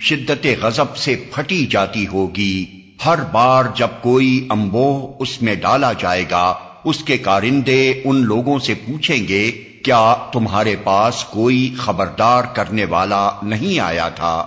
شدت غضب سے پھٹی جاتی ہوگی۔ ہر بار جب کوئی امبو اس میں ڈالا جائے گا، اس کے کارندے ان لوگوں سے پوچھیں گے، کیا تمہارے پاس کوئی خبردار کرنے والا نہیں آیا تھا؟